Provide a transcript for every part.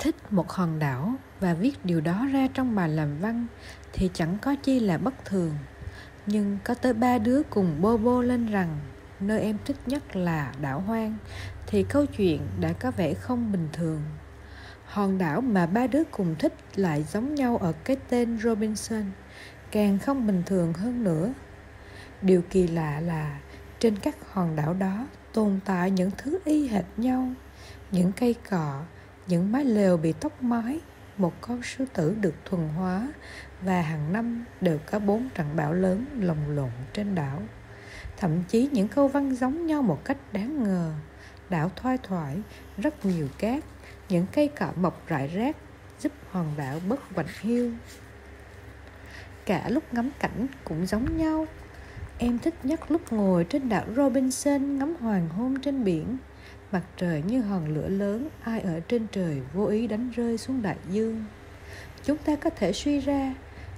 thích một hòn đảo và viết điều đó ra trong bài làm văn thì chẳng có chi là bất thường. Nhưng có tới ba đứa cùng bô bô lên rằng nơi em thích nhất là đảo hoang thì câu chuyện đã có vẻ không bình thường. Hòn đảo mà ba đứa cùng thích lại giống nhau ở cái tên robinson, càng không bình thường hơn nữa. Điều kỳ lạ là trên các hòn đảo đó tồn tại những thứ y hệt nhau, những cây cọ những mái lều bị tóc mái, một con sư tử được thuần hóa và hàng năm đều có bốn trận bão lớn lồng lộn trên đảo. Thậm chí những câu văn giống nhau một cách đáng ngờ. Đảo thoai thoải, rất nhiều cát, những cây cọ mọc rải rác, giúp hòn đảo bất quạnh hiu. Cả lúc ngắm cảnh cũng giống nhau. Em thích nhất lúc ngồi trên đảo robinson ngắm hoàng hôn trên biển mặt trời như hòn lửa lớn, ai ở trên trời vô ý đánh rơi xuống đại dương. Chúng ta có thể suy ra,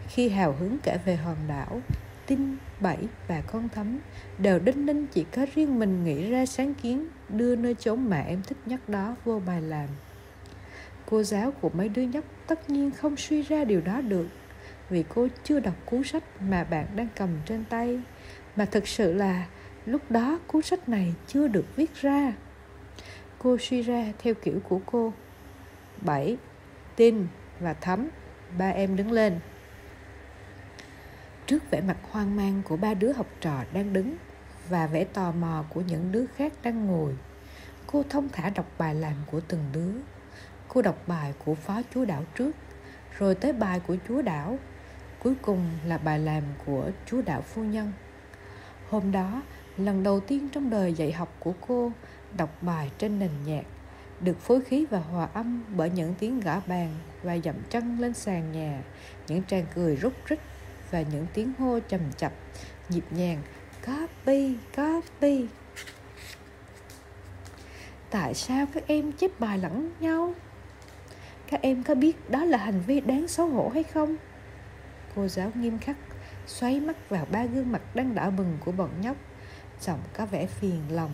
khi hào hứng kể về hòn đảo tinh bảy và con thấm đều đinh ninh chỉ có riêng mình nghĩ ra sáng kiến đưa nơi chốn mà em thích nhất đó vô bài làm. Cô giáo của mấy đứa nhóc tất nhiên không suy ra điều đó được, vì cô chưa đọc cuốn sách mà bạn đang cầm trên tay, mà thực sự là lúc đó cuốn sách này chưa được viết ra cô suy ra theo kiểu của cô. Bảy, tin và thấm ba em đứng lên. Trước vẻ mặt hoang mang của ba đứa học trò đang đứng và vẻ tò mò của những đứa khác đang ngồi, cô thông thả đọc bài làm của từng đứa. Cô đọc bài của phó chúa đảo trước, rồi tới bài của chúa đảo. Cuối cùng là bài làm của chúa đảo phu nhân. Hôm đó, lần đầu tiên trong đời dạy học của cô đọc bài trên nền nhạc, được phối khí và hòa âm bởi những tiếng gõ bàn và dậm chân lên sàn nhà, những tràng cười rúc rích và những tiếng hô trầm chập, nhịp nhàng, copy copy. Tại sao các em chép bài lẫn nhau? Các em có biết đó là hành vi đáng xấu hổ hay không? Cô giáo nghiêm khắc xoáy mắt vào ba gương mặt đang đỏ bừng của bọn nhóc, giọng có vẻ phiền lòng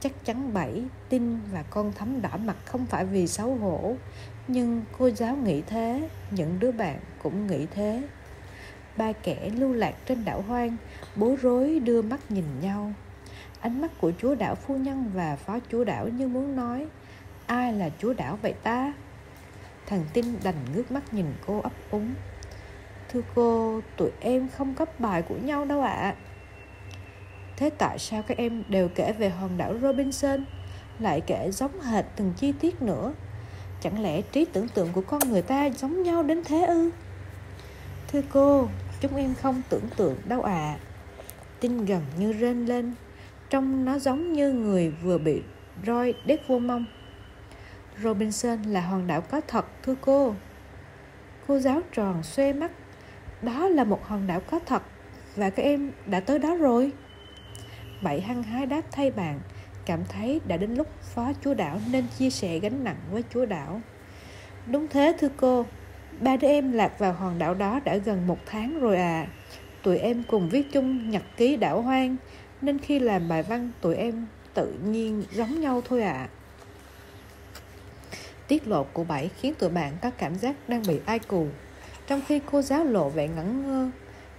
chắc chắn bảy tin và con thấm đỏ mặt không phải vì xấu hổ. Nhưng cô giáo nghĩ thế, những đứa bạn cũng nghĩ thế. Ba kẻ lưu lạc trên đảo hoang bối rối đưa mắt nhìn nhau. Ánh mắt của chúa đảo phu nhân và phó chúa đảo như muốn nói, ai là chúa đảo vậy ta? Thằng tin đành ngước mắt nhìn cô ấp úng. Thưa cô, tụi em không cấp bài của nhau đâu ạ. à thế tại sao các em đều kể về hòn đảo robinson, lại kể giống hệt từng chi tiết nữa? Chẳng lẽ trí tưởng tượng của con người ta giống nhau đến thế ư? Thưa cô, chúng em không tưởng tượng đâu à tin gần như rên lên, trông nó giống như người vừa bị roi đét vô mông. Robinson là hòn đảo có thật, thưa cô. Cô giáo tròn xoe mắt, đó là một hòn đảo có thật, và các em đã tới đó rồi bảy hăng hái đáp thay bạn. Cảm thấy đã đến lúc phó chúa đảo nên chia sẻ gánh nặng với chúa đảo. Đúng thế, thưa cô. Ba đứa em lạc vào hòn đảo đó đã gần một tháng rồi à. Tụi em cùng viết chung nhật ký đảo hoang, nên khi làm bài văn, tụi em tự nhiên giống nhau thôi ạ à. tiết lộ của bảy khiến tụi bạn có cảm giác đang bị ai cù. Trong khi cô giáo lộ vẻ ngẩn ngơ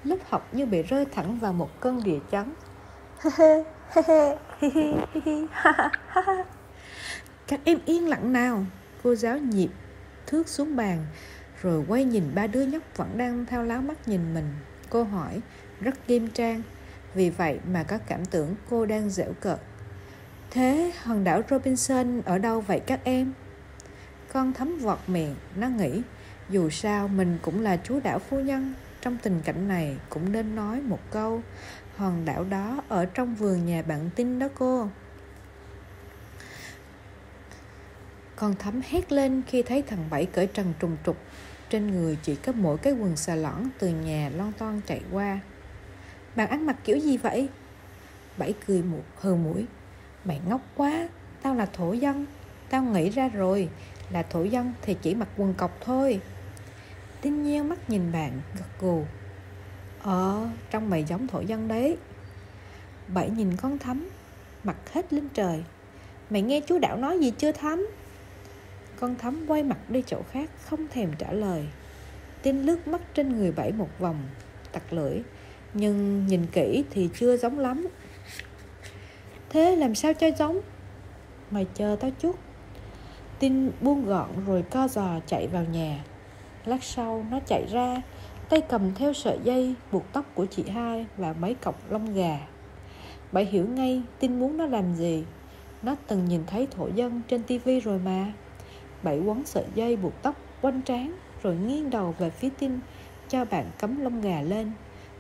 lớp học như bị rơi thẳng vào một cơn địa chấn các em yên lặng nào, cô giáo nhịp thước xuống bàn, rồi quay nhìn ba đứa nhóc vẫn đang theo láo mắt nhìn mình. Cô hỏi, rất nghiêm trang, vì vậy mà có cảm tưởng cô đang dễu cợt. Thế hòn đảo robinson ở đâu vậy các em? Con thấm vọt miệng, nó nghĩ, dù sao mình cũng là chúa đảo phu nhân trong tình cảnh này cũng nên nói một câu, hòn đảo đó ở trong vườn nhà bạn tin đó cô. Con thấm hét lên khi thấy thằng bảy cởi trần trùng trục, trên người chỉ có mỗi cái quần xà lõn từ nhà lon ton chạy qua. Bạn ăn mặc kiểu gì vậy? Bảy cười một hờ mũi, mày ngốc quá, tao là thổ dân, tao nghĩ ra rồi, là thổ dân thì chỉ mặc quần cọc thôi. Tin nhiên mắt nhìn bạn gật gù. Ờ, trong mày giống thổ dân đấy. Bảy nhìn con thấm Mặt hết lên trời. Mày nghe chú đạo nói gì chưa thấm con thắm quay mặt đi chỗ khác không thèm trả lời. Tin lướt mắt trên người bảy một vòng tặc lưỡi. Nhưng nhìn kỹ thì chưa giống lắm. Thế làm sao cho giống? Mày chờ tao chút. Tin buông gọn rồi co giò chạy vào nhà lát sau, nó chạy ra, tay cầm theo sợi dây buộc tóc của chị hai và mấy cọc lông gà. Bảy hiểu ngay tin muốn nó làm gì. Nó từng nhìn thấy thổ dân trên tivi rồi mà. Bảy quấn sợi dây buộc tóc quanh trán, rồi nghiêng đầu về phía tin cho bạn cắm lông gà lên.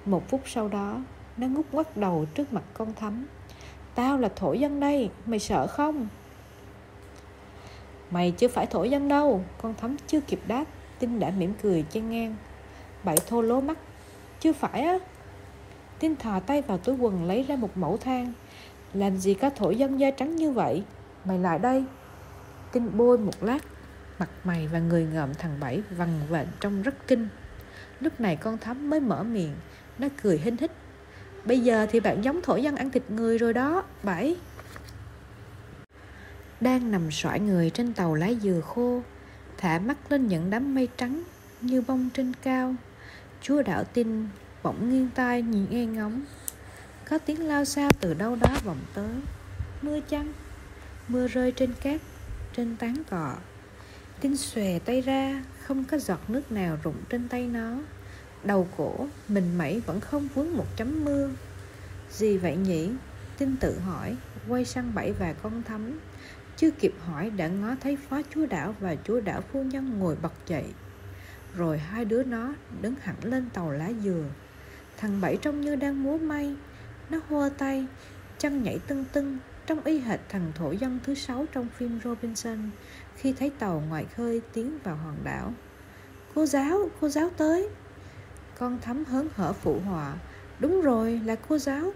Một phút sau đó, nó ngút ngoắt đầu trước mặt con thắm. Tao là thổ dân đây, mày sợ không? Mày chưa phải thổ dân đâu. Con thắm chưa kịp đáp. Tinh đã mỉm cười chen ngang. Bảy thô lố mắt. Chưa phải á. Tinh thò tay vào túi quần lấy ra một mẫu than. Làm gì có thổ dân da trắng như vậy? Mày lại đây. Tinh bôi một lát. Mặt mày và người ngợm thằng bảy vằn vện trông rất kinh. Lúc này con thắm mới mở miệng. Nó cười hinh hích bây giờ thì bạn giống thổ dân ăn thịt người rồi đó, bảy. Đang nằm xoải người trên tàu lá dừa khô thả mắt lên những đám mây trắng như bông trên cao. Chúa đạo tin bỗng nghiêng tai nhìn nghe ngóng. Có tiếng lao xa từ đâu đó vọng tới. Mưa chăng? Mưa rơi trên cát trên tán cọ, tin xòe tay ra không có giọt nước nào rụng trên tay nó. Đầu cổ mình mẩy vẫn không vướng một chấm mưa. Gì vậy nhỉ? Tin tự hỏi quay sang bảy và con thắm chưa kịp hỏi đã ngó thấy phó chúa đảo và chúa đảo phu nhân ngồi bật dậy rồi hai đứa nó đứng hẳn lên tàu lá dừa thằng bảy trông như đang múa may nó hô tay chân nhảy tưng tưng trong y hệt thằng thổ dân thứ sáu trong phim Robinson khi thấy tàu ngoài khơi tiến vào hòn đảo. Cô giáo, cô giáo tới. Con thắm hớn hở phụ họa. Đúng rồi, là cô giáo.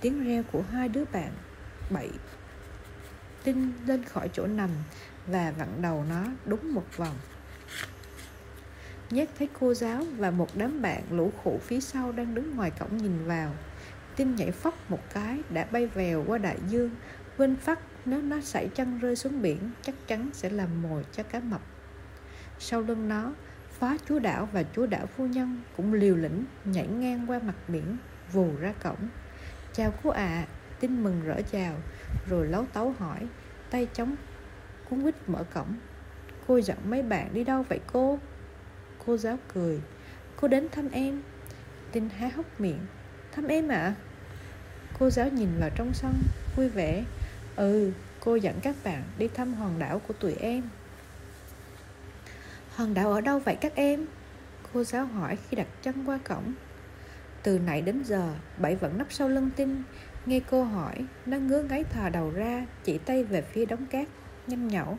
Tiếng reo của hai đứa bạn bảy tinh lên khỏi chỗ nằm và vặn đầu nó đúng một vòng. Nhét thấy cô giáo và một đám bạn lũ khổ phía sau đang đứng ngoài cổng nhìn vào. Tin nhảy phóc một cái đã bay vèo qua đại dương. Quên phát nếu nó sảy chân rơi xuống biển chắc chắn sẽ làm mồi cho cá mập. Sau lưng nó phá chúa đảo và chúa đảo phu nhân cũng liều lĩnh nhảy ngang qua mặt biển vù ra cổng. Chào cô ạ. À, tin mừng rỡ chào rồi lấu tấu hỏi, tay chống, cuốn quýt mở cổng. Cô dẫn mấy bạn đi đâu vậy cô? Cô giáo cười, cô đến thăm em. Tin há hốc miệng, thăm em ạ. À? cô giáo nhìn vào trong sân, vui vẻ ừ cô dẫn các bạn đi thăm hòn đảo của tụi em. Hòn đảo ở đâu vậy các em? Cô giáo hỏi khi đặt chân qua cổng. Từ nãy đến giờ bảy vẫn nấp sau lưng tin nghe cô hỏi, nó ngứa ngáy thò đầu ra, chỉ tay về phía đống cát nhanh nhẩu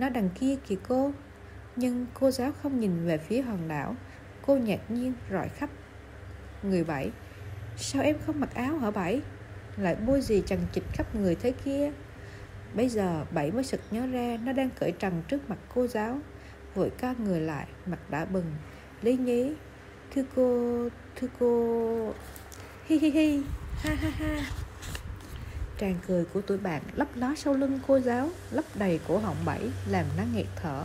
nó đằng kia kìa cô. Nhưng cô giáo không nhìn về phía hòn đảo. Cô ngạc nhiên rọi khắp người bảy. Sao em không mặc áo hả bảy? Lại bôi gì chằng chịt khắp người thế kia? Bây giờ bảy mới sực nhớ ra nó đang cởi trần trước mặt cô giáo. Vội ca người lại, mặt đã bừng. Lý nhí, thưa cô thưa cô. Hi hi hi ha ha ha Tràng cười của tụi bạn lấp ló sau lưng cô giáo, lấp đầy cổ họng bảy làm nó nghẹt thở.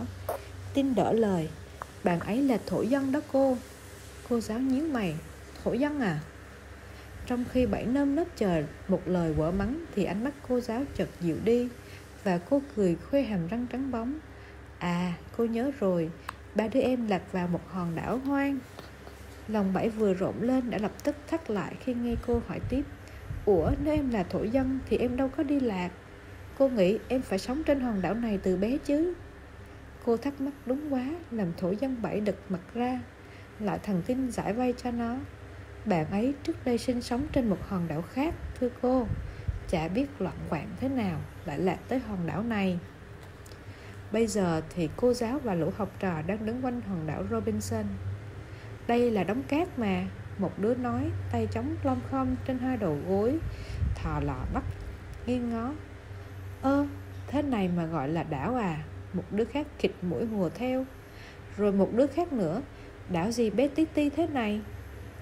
Tin đỡ lời, bạn ấy là thổ dân đó cô. Cô giáo nhíu mày, thổ dân à? Trong khi bảy nơm nớp chờ một lời quở mắng thì ánh mắt cô giáo chợt dịu đi và cô cười khoe hàm răng trắng bóng. À cô nhớ rồi, ba đứa em lạc vào một hòn đảo hoang lòng bảy vừa rộn lên đã lập tức thắt lại khi nghe cô hỏi tiếp, ủa, nếu em là thổ dân thì em đâu có đi lạc? Cô nghĩ em phải sống trên hòn đảo này từ bé chứ? Cô thắc mắc đúng quá, làm thổ dân bảy đực mặt ra, lại thần kinh giải vay cho nó. Bạn ấy trước đây sinh sống trên một hòn đảo khác, thưa cô. Chả biết loạn quạng thế nào lại lạc tới hòn đảo này. Bây giờ thì cô giáo và lũ học trò đang đứng quanh hòn đảo robinson đây là đống cát mà một đứa nói, tay chống lom khom trên hai đầu gối, thò lọ bắt nghiêng ngó. Ơ, thế này mà gọi là đảo à? Một đứa khác khịt mũi hùa theo. Rồi một đứa khác nữa, đảo gì bé tí ti thế này?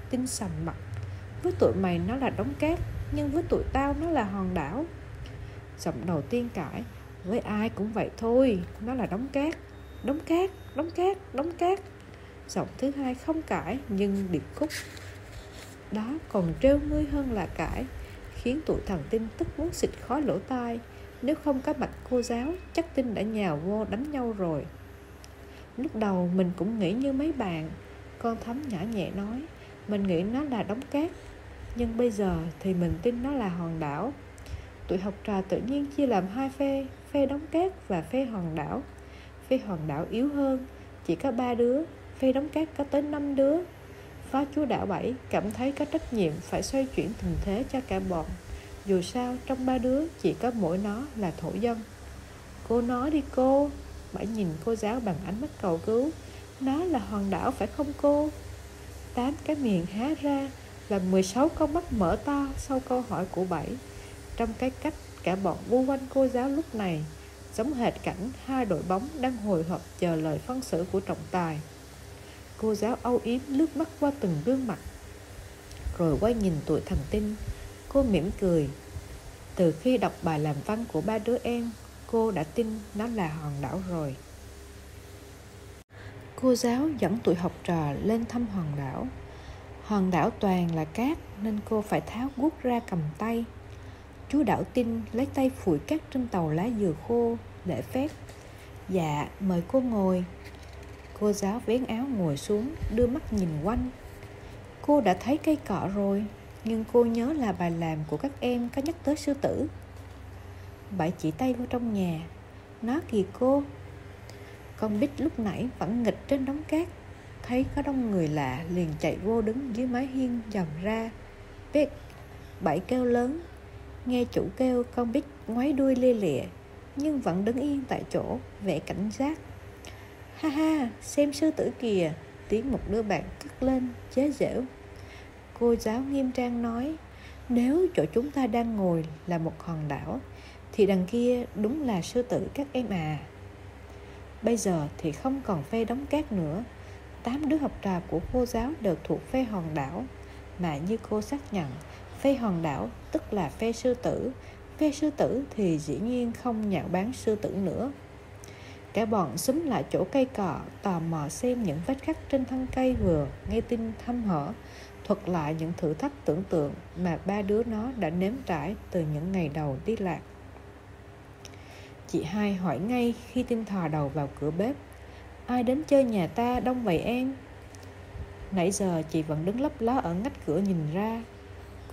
Tinh sầm mặt. Với tụi mày nó là đống cát, nhưng với tụi tao nó là hòn đảo. Giọng đầu tiên cãi, với ai cũng vậy thôi, nó là đống cát đống cát đống cát đống cát giọng thứ hai không cãi, nhưng điệp khúc đó còn trêu ngươi hơn là cãi, khiến tụi thằng tinh tức muốn xịt khói lỗ tai. Nếu không có mặt cô giáo, chắc tinh đã nhào vô đánh nhau rồi. Lúc đầu mình cũng nghĩ như mấy bạn, con thấm nhỏ nhẹ nói, mình nghĩ nó là đống cát. Nhưng bây giờ thì mình tin nó là hòn đảo. Tụi học trò tự nhiên chia làm hai phe phe đóng cát và phe hòn đảo. Phe hòn đảo yếu hơn, chỉ có ba đứa cây đóng cát có tới năm đứa phó chúa đạo bảy, cảm thấy có trách nhiệm phải xoay chuyển tình thế cho cả bọn. Dù sao, trong ba đứa, chỉ có mỗi nó là thổ dân. Cô nói đi cô, bảy nhìn cô giáo bằng ánh mắt cầu cứu. Nó là hòn đảo phải không cô? Tám cái miệng há ra là 16 con mắt mở to sau câu hỏi của bảy. Trong cái cách cả bọn vu quanh cô giáo lúc này, giống hệt cảnh hai đội bóng đang hồi hộp chờ lời phân xử của trọng tài cô giáo âu yếm lướt mắt qua từng gương mặt. Rồi quay nhìn tụi thần tinh, cô mỉm cười. Từ khi đọc bài làm văn của ba đứa em, cô đã tin nó là hòn đảo rồi. Cô giáo dẫn tụi học trò lên thăm hòn đảo. Hòn đảo toàn là cát nên cô phải tháo guốc ra cầm tay. Chú đảo tin lấy tay phủi cát trên tàu lá dừa khô để phép. Dạ mời cô ngồi cô giáo vén áo ngồi xuống, đưa mắt nhìn quanh. Cô đã thấy cây cọ rồi, nhưng cô nhớ là bài làm của các em có nhắc tới sư tử. Bảy chỉ tay vô trong nhà, nó kìa cô. Con bích lúc nãy vẫn nghịch trên đống cát, thấy có đông người lạ liền chạy vô đứng dưới mái hiên dòm ra. Biết bảy kêu lớn, nghe chủ kêu con bích ngoái đuôi lia lịa, nhưng vẫn đứng yên tại chỗ, vẻ cảnh giác ha ha, xem sư tử kìa. Tiếng một đứa bạn cất lên, chế giễu. Cô giáo nghiêm trang nói, nếu chỗ chúng ta đang ngồi là một hòn đảo, thì đằng kia đúng là sư tử các em à. Bây giờ thì không còn phe đóng cát nữa. Tám đứa học trò của cô giáo đều thuộc phe hòn đảo, mà như cô xác nhận, phe hòn đảo tức là phe sư tử. Phe sư tử thì dĩ nhiên không nhạo bán sư tử nữa cả bọn xúm lại chỗ cây cọ, tò mò xem những vết khắc trên thân cây vừa nghe tin thăm hở, thuật lại những thử thách tưởng tượng mà ba đứa nó đã nếm trải từ những ngày đầu đi lạc. Chị hai hỏi ngay khi tin thò đầu vào cửa bếp, ai đến chơi nhà ta đông vậy em? Nãy giờ chị vẫn đứng lấp ló ở ngách cửa nhìn ra.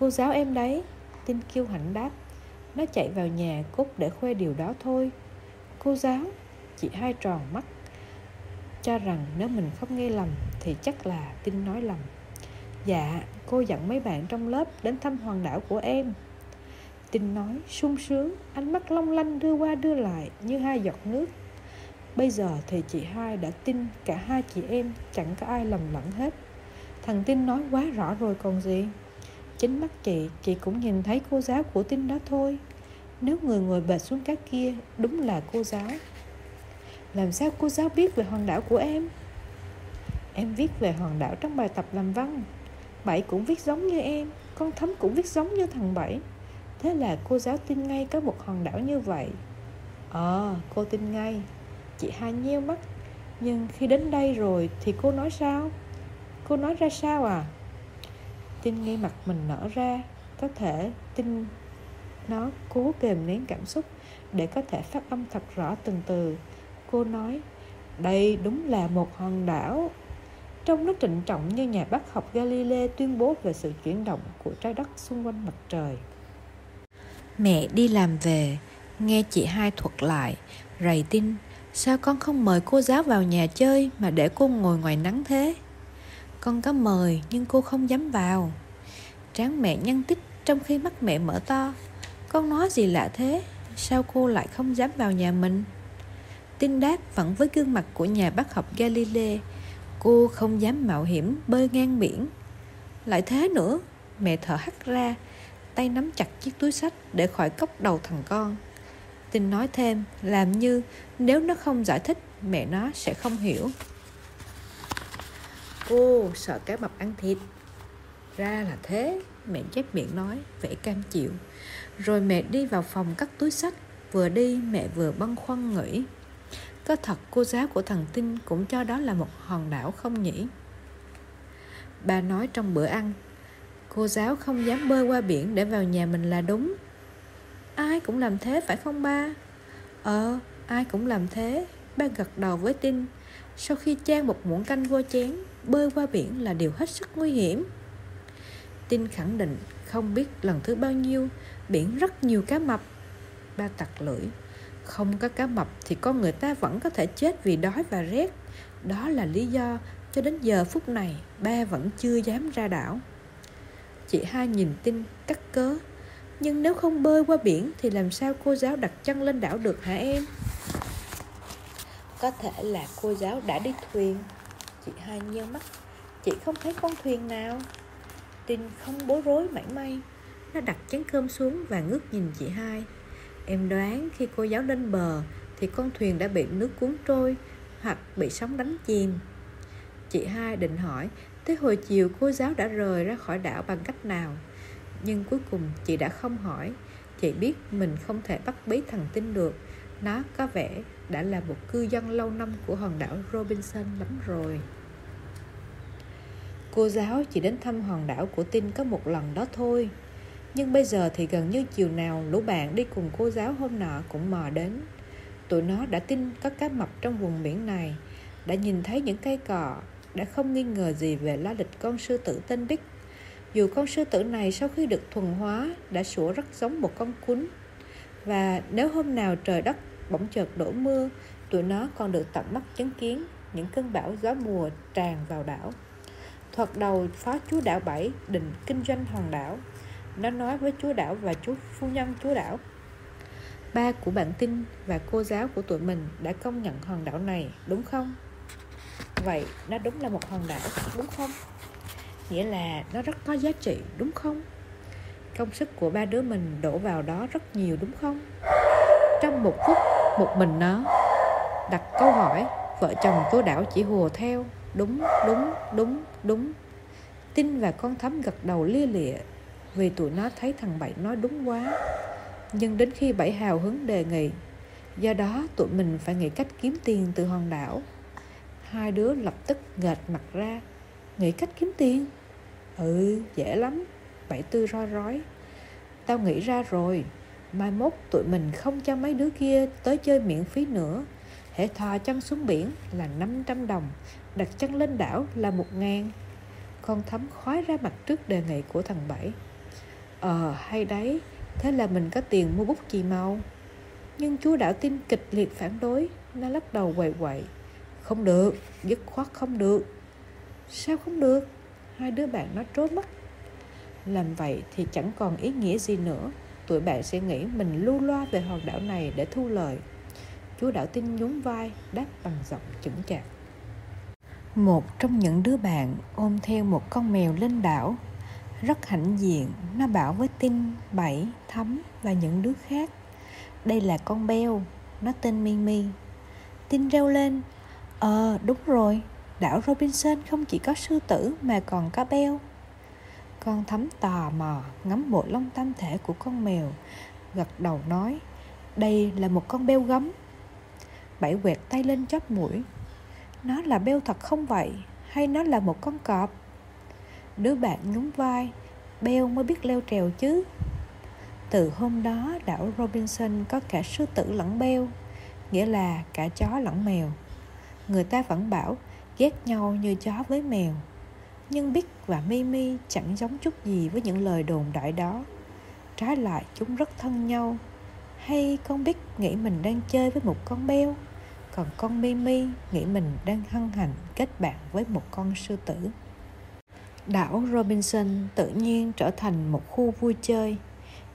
Cô giáo em đấy, tin kêu hãnh đáp. Nó chạy vào nhà cốt để khoe điều đó thôi. Cô giáo? Chị hai tròn mắt. Cho rằng nếu mình không nghe lầm thì chắc là tin nói lầm. Dạ cô dẫn mấy bạn trong lớp đến thăm hoàng đảo của em. Tin nói sung sướng, ánh mắt long lanh đưa qua đưa lại như hai giọt nước. Bây giờ thì chị hai đã tin cả hai chị em, chẳng có ai lầm lẫn hết. Thằng tin nói quá rõ rồi còn gì. Chính mắt chị chị cũng nhìn thấy cô giáo của tin đó thôi. Nếu người ngồi bệt xuống cát kia, đúng là cô giáo làm sao cô giáo biết về hòn đảo của em? Em viết về hòn đảo trong bài tập làm văn. Bảy cũng viết giống như em con thấm cũng viết giống như thằng bảy. Thế là cô giáo tin ngay có một hòn đảo như vậy. Ờ à, cô tin ngay. Chị hai nheo mắt. Nhưng khi đến đây rồi thì cô nói sao? Cô nói ra sao à? Tin ngay mặt mình nở ra. Có thể tin nó cố kềm nén cảm xúc để có thể phát âm thật rõ từng từ cô nói đây đúng là một hòn đảo trong nó trịnh trọng như nhà bác học Galilei tuyên bố về sự chuyển động của trái đất xung quanh mặt trời. Mẹ đi làm về, nghe chị hai thuật lại, rầy tin, sao con không mời cô giáo vào nhà chơi mà để cô ngồi ngoài nắng thế? Con có mời nhưng cô không dám vào. Tráng mẹ nhăn tích trong khi mắt mẹ mở to. Con nói gì lạ thế? Sao cô lại không dám vào nhà mình? Tin đáp vẫn với gương mặt của nhà bác học Galilei. Cô không dám mạo hiểm, bơi ngang biển. Lại thế nữa, Mẹ thở hắt ra, Tay nắm chặt chiếc túi sách để khỏi cốc đầu thằng con. Tinh nói thêm, Làm như nếu nó không giải thích, Mẹ nó sẽ không hiểu. Cô sợ cá mập ăn thịt. Ra là thế, Mẹ chép miệng nói, Vẻ cam chịu. Rồi mẹ đi vào phòng cắt túi sách. Vừa đi, mẹ vừa băn khoăn nghĩ. Có thật cô giáo của thằng Tinh cũng cho đó là một hòn đảo không nhỉ? Bà nói trong bữa ăn Cô giáo không dám bơi qua biển để vào nhà mình là đúng. Ai cũng làm thế phải không ba? Ờ, ai cũng làm thế. Ba gật đầu với Tinh. Sau khi chan một muỗng canh vô chén Bơi qua biển là điều hết sức nguy hiểm. Tinh khẳng định không biết lần thứ bao nhiêu Biển rất nhiều cá mập. Ba tặc lưỡi. Không có cá mập thì con người ta vẫn có thể chết vì đói và rét. Đó là lý do cho đến giờ phút này, ba vẫn chưa dám ra đảo. Chị hai nhìn tin cắt cớ, Nhưng nếu không bơi qua biển Thì làm sao cô giáo đặt chân lên đảo được hả em? Có thể là cô giáo đã đi thuyền. Chị hai nhớ mắt. Chị không thấy con thuyền nào? Tin không bối rối mảy may. Nó đặt chén cơm xuống và ngước nhìn chị hai. Em đoán khi cô giáo lên bờ Thì con thuyền đã bị nước cuốn trôi Hoặc bị sóng đánh chìm. Chị hai định hỏi, Tới hồi chiều cô giáo đã rời ra khỏi đảo bằng cách nào? Nhưng cuối cùng chị đã không hỏi. Chị biết mình không thể bắt bí thằng tin được. Nó có vẻ đã là một cư dân lâu năm của hòn đảo Robinson lắm rồi. Cô giáo chỉ đến thăm hòn đảo của Tin có một lần đó thôi. Nhưng bây giờ thì gần như chiều nào lũ bạn đi cùng cô giáo hôm nọ cũng mò đến Tụi nó đã tin có cá mập trong vùng biển này Đã nhìn thấy những cây cọ, đã không nghi ngờ gì về la lịch con sư tử tên Bích. Dù con sư tử này sau khi được thuần hóa đã sủa rất giống một con cún. Và nếu hôm nào trời đất bỗng chợt đổ mưa, tụi nó còn được tận mắt chứng kiến những cơn bão gió mùa tràn vào đảo. Thoạt đầu phó chúa đảo bảy định kinh doanh hòn đảo. Nó nói với chúa đảo và chú phu nhân chúa đảo. Ba của bạn tin và cô giáo của tụi mình đã công nhận hòn đảo này, đúng không? vậy nó đúng là một hòn đảo đúng không? Nghĩa là nó rất có giá trị đúng không? Công sức của ba đứa mình đổ vào đó rất nhiều đúng không? Trong một phút một mình nó đặt câu hỏi vợ chồng cô đảo chỉ hùa theo. Đúng đúng đúng đúng. Tin và con thắm gật đầu lia lịa vì tụi nó thấy thằng bảy nói đúng quá. Nhưng đến khi bảy hào hứng đề nghị, do đó tụi mình phải nghĩ cách kiếm tiền từ hòn đảo. Hai đứa lập tức gệt mặt ra. Nghĩ cách kiếm tiền? Ừ dễ lắm. Bảy tư roi rói. Tao nghĩ ra rồi. Mai mốt tụi mình không cho mấy đứa kia Tới chơi miễn phí nữa. Hệ thò chân xuống biển là 500 đồng, Đặt chân lên đảo là một ngàn. Con thấm khói ra mặt trước đề nghị của thằng Bảy. Ờ hay đấy. Thế là mình có tiền mua bút chì màu. Nhưng chú đảo tin kịch liệt phản đối. Nó lắc đầu quậy quậy. Không được, dứt khoát không được. Sao không được? Hai đứa bạn nó trốn mắt. Làm vậy thì chẳng còn ý nghĩa gì nữa. Tụi bạn sẽ nghĩ mình lưu loa về hòn đảo này để thu lời. Chú đảo tin nhún vai đáp bằng giọng chững chạc. Một trong những đứa bạn ôm theo một con mèo lên đảo. Rất hãnh diện. Nó bảo với Tinh, Bảy, Thấm và những đứa khác Đây là con beo Nó tên Mimi. Tinh reo lên Ờ đúng rồi Đảo Robinson không chỉ có sư tử mà còn có beo. Con thấm tò mò ngắm bộ lông tam thể của con mèo Gật đầu nói Đây là một con beo gấm. Bảy quẹt tay lên chóp mũi Nó là beo thật không vậy? Hay nó là một con cọp? Đứa bạn nhún vai Beo mới biết leo trèo chứ. Từ hôm đó, đảo Robinson có cả sư tử lẫn beo Nghĩa là cả chó lẫn mèo. Người ta vẫn bảo ghét nhau như chó với mèo, nhưng Bích và Mimi chẳng giống chút gì với những lời đồn đại đó. Trái lại chúng rất thân nhau. Hay con Bích nghĩ mình đang chơi với một con beo còn con Mimi nghĩ mình đang hân hạnh kết bạn với một con sư tử đảo Robinson tự nhiên trở thành một khu vui chơi.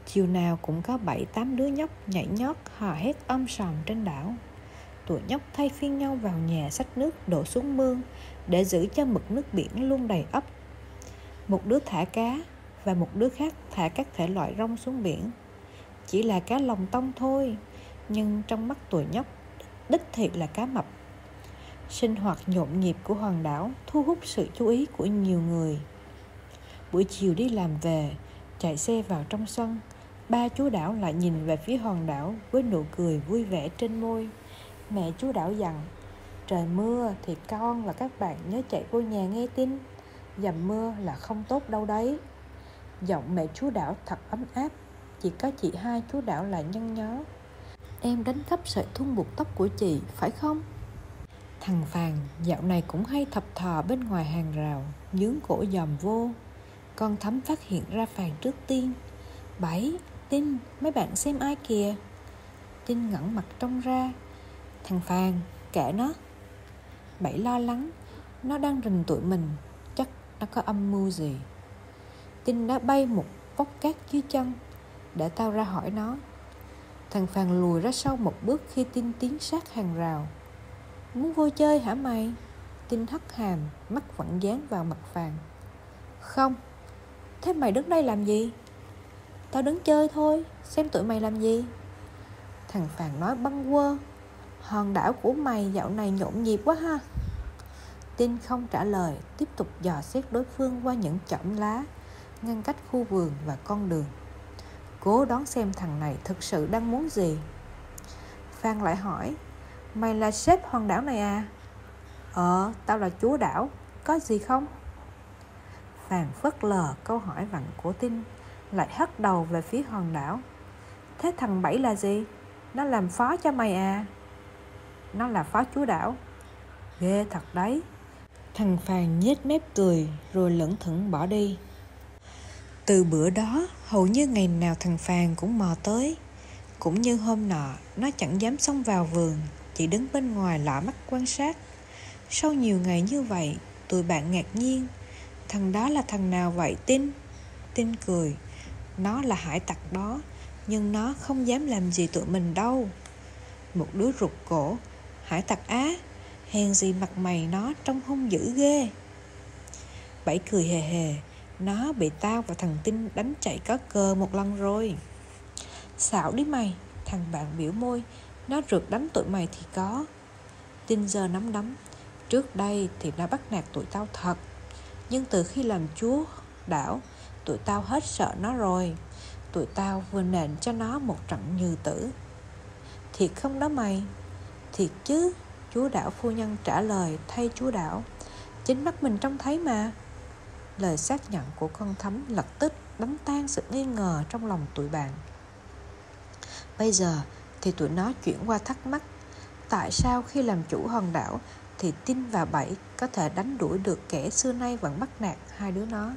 Chiều nào cũng có bảy, tám đứa nhóc nhảy nhót, hò hét âm sòm trên đảo. Tụi nhóc thay phiên nhau vào nhà xách nước đổ xuống mương để giữ cho mực nước biển luôn đầy ấp. Một đứa thả cá và một đứa khác thả các thể loại rong xuống biển. Chỉ là cá lồng tông thôi, nhưng trong mắt tụi nhóc, đích thị là cá mập sinh hoạt nhộn nhịp của hòn đảo thu hút sự chú ý của nhiều người. Buổi chiều đi làm về, chạy xe vào trong sân, ba chú đảo lại nhìn về phía hòn đảo với nụ cười vui vẻ trên môi. Mẹ chú đảo dặn, trời mưa thì con và các bạn nhớ chạy vô nhà nghe tin dầm mưa là không tốt đâu đấy. Giọng mẹ chú đảo thật ấm áp, chỉ có chị hai chú đảo lại nhăn nhó em đánh cắp sợi thun buộc tóc của chị, phải không? Thằng phàn dạo này cũng hay thập thò bên ngoài hàng rào, nhướng cổ dòm vô. Con thấm phát hiện ra phàn trước tiên. Bảy tin, mấy bạn xem ai kìa? Tin ngẩng mặt trông ra. Thằng phàn kệ nó. Bảy lo lắng. Nó đang rình tụi mình, chắc nó có âm mưu gì? Tin đã bay một vóc cát dưới chân, để tao ra hỏi nó. Thằng phàn lùi ra sau một bước khi tin tiến sát hàng rào muốn vô chơi hả mày? Tinh hất hàm mắt vẫn dán vào mặt phàn không. Thế mày đứng đây làm gì? Tao đứng chơi thôi, xem tụi mày làm gì. Thằng phàn nói băng quơ. Hòn đảo của mày dạo này nhộn nhịp quá ha. Tin không trả lời, tiếp tục dò xét đối phương qua những chỏm lá, ngăn cách khu vườn và con đường. Cố đón xem thằng này thực sự đang muốn gì. Phan lại hỏi mày là sếp hòn đảo này à? Ờ tao là chúa đảo. Có gì không? Phàn phớt lờ câu hỏi vặn của Tinh Lại hất đầu về phía hòn đảo. Thế thằng Bảy là gì? Nó làm phó cho mày à? Nó là phó chúa đảo. Ghê thật đấy. Thằng Phàn nhếch mép cười Rồi lững thững bỏ đi. Từ bữa đó, Hầu như ngày nào thằng Phàn cũng mò tới. Cũng như hôm nọ, Nó chẳng dám xông vào vườn. Chỉ đứng bên ngoài lọ mắt quan sát. Sau nhiều ngày như vậy, Tụi bạn ngạc nhiên. Thằng đó là thằng nào vậy, Tin? Tin cười. Nó là hải tặc đó, Nhưng nó không dám làm gì tụi mình đâu. Một đứa rụt cổ. Hải tặc á, Hèn gì mặt mày nó trông hung dữ ghê. Bảy cười hề hề. Nó bị tao và thằng Tinh đánh chạy có cờ một lần rồi. Xạo đi mày, Thằng bạn biểu môi. Nó rượt đánh tụi mày thì có. Tinh giờ nắm đấm. Trước đây thì nó bắt nạt tụi tao thật. Nhưng từ khi làm chúa đảo, tụi tao hết sợ nó rồi. Tụi tao vừa nện cho nó một trận như tử. Thiệt không đó mày? Thiệt chứ, chúa đảo phu nhân trả lời thay chúa đảo. Chính mắt mình trông thấy mà. Lời xác nhận của con thấm lập tức đánh tan sự nghi ngờ trong lòng tụi bạn. Bây giờ thì tụi nó chuyển qua thắc mắc, tại sao khi làm chủ hòn đảo thì tin và bảy có thể đánh đuổi được kẻ xưa nay vẫn bắt nạt hai đứa nó?